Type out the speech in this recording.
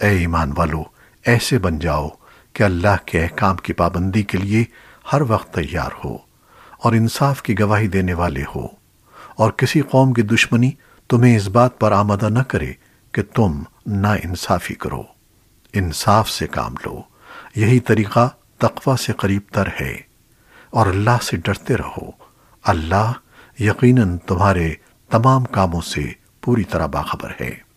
اے ایمان والو، ایسے بن جاؤ کہ اللہ کے احکام کی پابندی کے لیے ہر وقت تیار ہو اور انصاف کی گواہی دینے والے ہو۔ اور کسی قوم کی دشمنی تمہیں اس بات پر آمدہ نہ کرے کہ تم نا انصافی کرو۔ انصاف سے کام لو۔ یہی طریقہ تقوی سے قریب تر ہے۔ اور اللہ سے ڈرتے رہو۔ اللہ یقیناً تمہارے تمام کاموں سے پوری طرح باخبر ہے۔